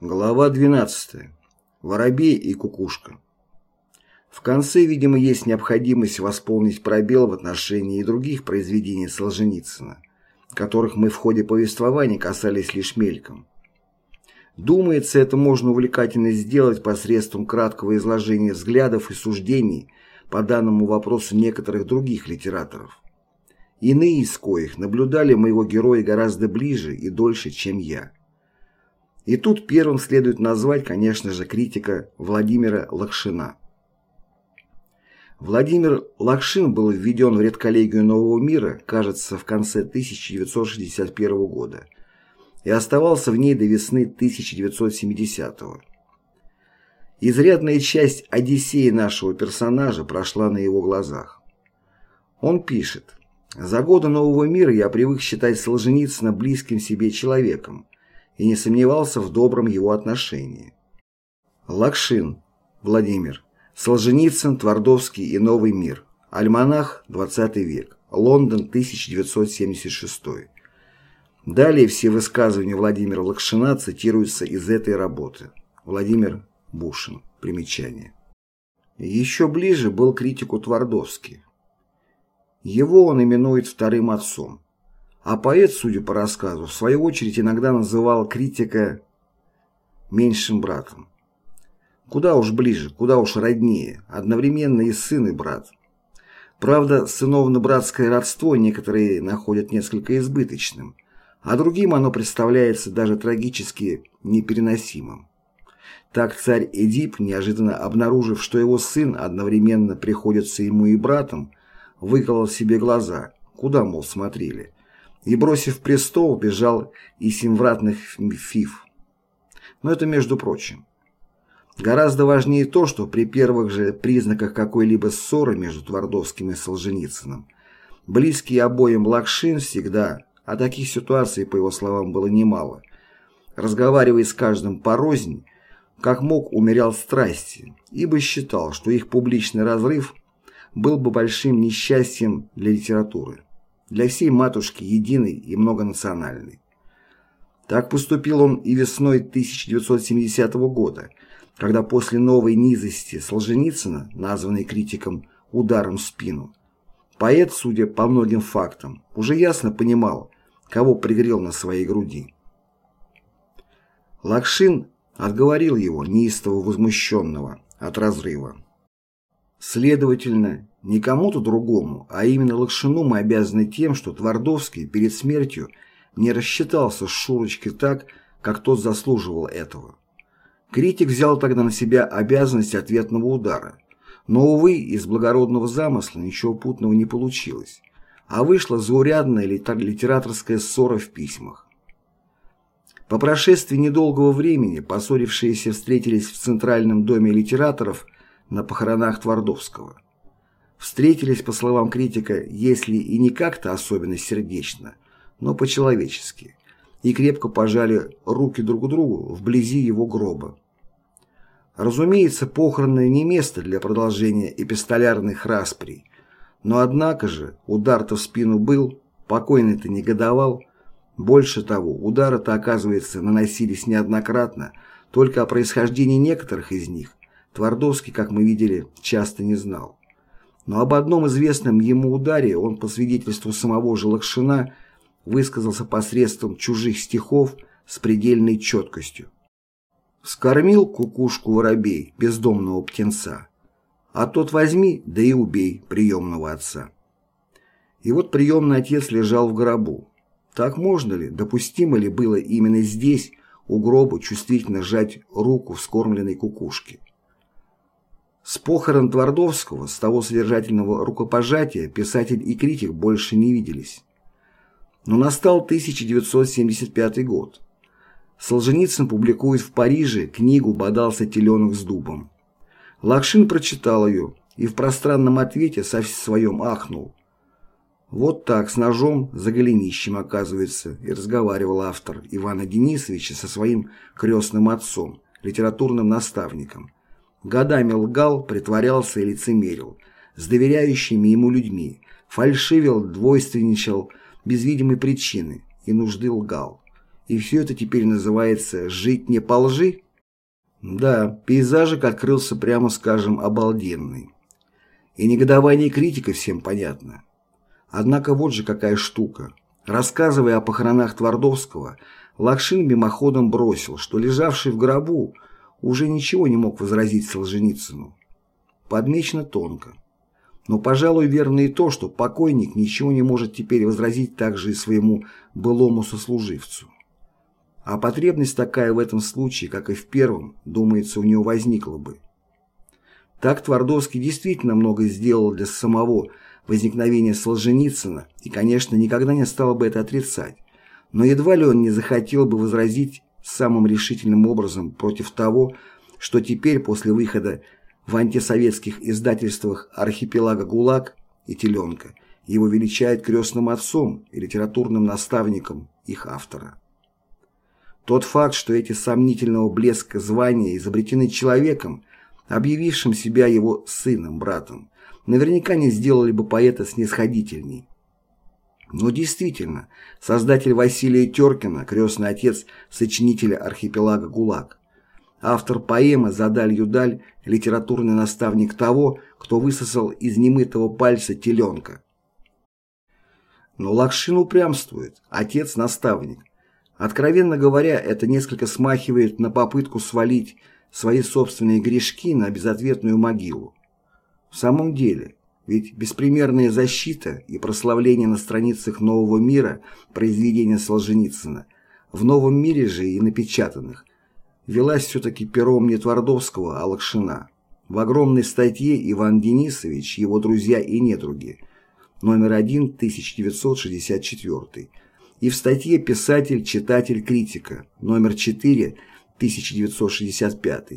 Глава 12. Воробей и кукушка. В конце, видимо, есть необходимость восполнить пробел в отношении и других произведений Солженицына, которых мы в ходе повествования касались лишь мельком. Думается, это можно увлекательно сделать посредством краткого изложения взглядов и суждений по данному вопросу некоторых других литераторов. Иные из коих наблюдали моего героя гораздо ближе и дольше, чем я. И тут первым следует назвать, конечно же, критика Владимира Лакшина. Владимир Лакшин был введен в редколлегию Нового мира, кажется, в конце 1961 года и оставался в ней до весны 1970 -го. Изрядная часть Одиссеи нашего персонажа прошла на его глазах. Он пишет «За годы Нового мира я привык считать Солженицына близким себе человеком, и не сомневался в добром его отношении. Лакшин, Владимир, Солженицын, Твардовский и Новый мир. Альманах, 20 век. Лондон, 1976. Далее все высказывания Владимира Лакшина цитируются из этой работы. Владимир Бушин. Примечание. Еще ближе был критику Твардовский. Его он именует вторым отцом. А поэт, судя по рассказу, в свою очередь иногда называл критика меньшим братом. Куда уж ближе, куда уж роднее, одновременно и сын, и брат. Правда, сыновно-братское родство некоторые находят несколько избыточным, а другим оно представляется даже трагически непереносимым. Так царь Эдип, неожиданно обнаружив, что его сын одновременно приходится ему и братом, выколол себе глаза, куда, мол, смотрели, и, бросив престол, бежал из семвратных фиф. Но это между прочим. Гораздо важнее то, что при первых же признаках какой-либо ссоры между Твардовским и Солженицыным близкий обоим Лакшин всегда, а таких ситуаций, по его словам, было немало, разговаривая с каждым порознь, как мог умерял страсти, ибо считал, что их публичный разрыв был бы большим несчастьем для литературы для всей матушки единый и многонациональный. Так поступил он и весной 1970 года, когда после новой низости Солженицына, названной критиком «ударом в спину», поэт, судя по многим фактам, уже ясно понимал, кого пригрел на своей груди. Лакшин отговорил его, неистово возмущенного, от разрыва. Следовательно, не кому-то другому, а именно Лакшину мы обязаны тем, что Твардовский перед смертью не рассчитался с Шурочкой так, как тот заслуживал этого. Критик взял тогда на себя обязанность ответного удара. Но, увы, из благородного замысла ничего путного не получилось, а вышла заурядная литераторская ссора в письмах. По прошествии недолгого времени поссорившиеся встретились в Центральном доме литераторов на похоронах Твардовского – встретились, по словам критика, если и не как-то особенно сердечно, но по-человечески, и крепко пожали руки друг другу вблизи его гроба. Разумеется, похороны не место для продолжения эпистолярных расприй, но однако же удар-то в спину был, покойный-то негодовал, больше того, удары-то, оказывается, наносились неоднократно, только о происхождении некоторых из них Твардовский, как мы видели, часто не знал. Но об одном известном ему ударе он, по свидетельству самого же Лакшина, высказался посредством чужих стихов с предельной четкостью. «Скормил кукушку воробей, бездомного птенца, а тот возьми, да и убей приемного отца». И вот приемный отец лежал в гробу. Так можно ли, допустимо ли было именно здесь, у гроба, чувствительно сжать руку вскормленной кукушки? С похорон Твардовского, с того содержательного рукопожатия, писатель и критик больше не виделись. Но настал 1975 год. Солженицын публикует в Париже книгу «Бодался теленок с дубом». Лакшин прочитал ее и в пространном ответе со своем ахнул. Вот так, с ножом за голенищем, оказывается, и разговаривал автор Ивана Денисовича со своим крестным отцом, литературным наставником – Годами лгал, притворялся и лицемерил, с доверяющими ему людьми, фальшивил, двойственничал, без видимой причины и нужды лгал. И все это теперь называется «жить не по лжи»? Да, пейзажик открылся, прямо скажем, обалденный. И негодование критика всем понятно. Однако вот же какая штука. Рассказывая о похоронах Твардовского, Лакшин мимоходом бросил, что лежавший в гробу уже ничего не мог возразить Солженицыну. Подмечено тонко. Но, пожалуй, верно и то, что покойник ничего не может теперь возразить также и своему былому сослуживцу. А потребность такая в этом случае, как и в первом, думается, у него возникла бы. Так Твардовский действительно много сделал для самого возникновения Солженицына и, конечно, никогда не стал бы это отрицать. Но едва ли он не захотел бы возразить самым решительным образом против того, что теперь после выхода в антисоветских издательствах «Архипелага ГУЛАГ» и «Теленка» его величает крестным отцом и литературным наставником их автора. Тот факт, что эти сомнительного блеска звания изобретены человеком, объявившим себя его сыном, братом, наверняка не сделали бы поэта снисходительней. Но действительно, создатель Василия Теркина, крестный отец сочинителя архипелага ГУЛАГ, автор поэмы «Задаль-юдаль», литературный наставник того, кто высосал из немытого пальца теленка. Но Лакшин упрямствует, отец-наставник. Откровенно говоря, это несколько смахивает на попытку свалить свои собственные грешки на безответную могилу. В самом деле, ведь беспримерная защита и прославление на страницах «Нового мира» произведения Солженицына, в «Новом мире» же и напечатанных, велась все-таки пером не Твардовского, а Лакшина. В огромной статье Иван Денисович, его друзья и недруги, номер 1, 1964, и в статье «Писатель, читатель, критика», номер 4, 1965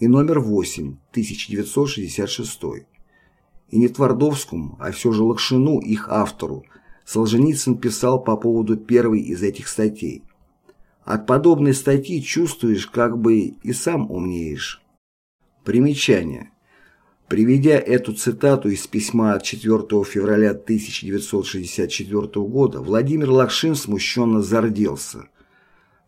и номер 8, 1966. И не Твардовскому, а все же Лакшину, их автору, Солженицын писал по поводу первой из этих статей. От подобной статьи чувствуешь, как бы и сам умнеешь. Примечание. Приведя эту цитату из письма от 4 февраля 1964 года, Владимир Лакшин смущенно зарделся.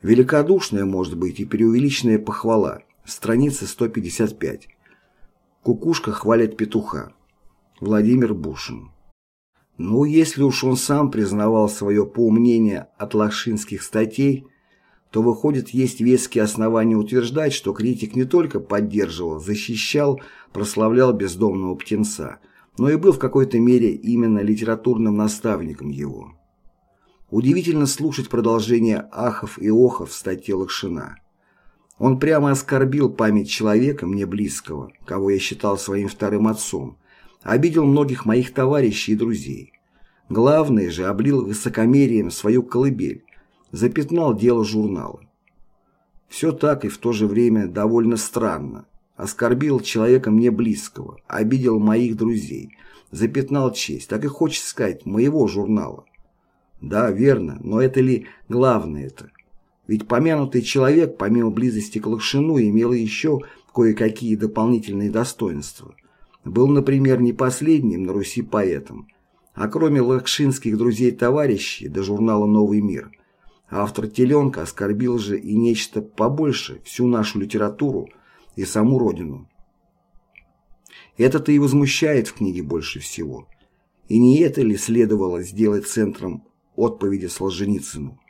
Великодушная, может быть, и преувеличенная похвала. Страница 155. Кукушка хвалит петуха. Владимир Бушин. Ну, если уж он сам признавал свое поумнение от лакшинских статей, то, выходит, есть веские основания утверждать, что критик не только поддерживал, защищал, прославлял бездомного птенца, но и был в какой-то мере именно литературным наставником его. Удивительно слушать продолжение ахов и охов в статье Лакшина. Он прямо оскорбил память человека, мне близкого, кого я считал своим вторым отцом, обидел многих моих товарищей и друзей. Главное же, облил высокомерием свою колыбель, запятнал дело журнала. Все так и в то же время довольно странно. Оскорбил человека мне близкого, обидел моих друзей, запятнал честь, так и хочется сказать, моего журнала. Да, верно, но это ли главное это? Ведь помянутый человек, помимо близости к Лакшину, имел еще кое-какие дополнительные достоинства. Был, например, не последним на Руси поэтом, а кроме лакшинских друзей-товарищей до журнала «Новый мир», автор «Теленка» оскорбил же и нечто побольше, всю нашу литературу и саму Родину. Это-то и возмущает в книге больше всего. И не это ли следовало сделать центром отповеди Солженицыну.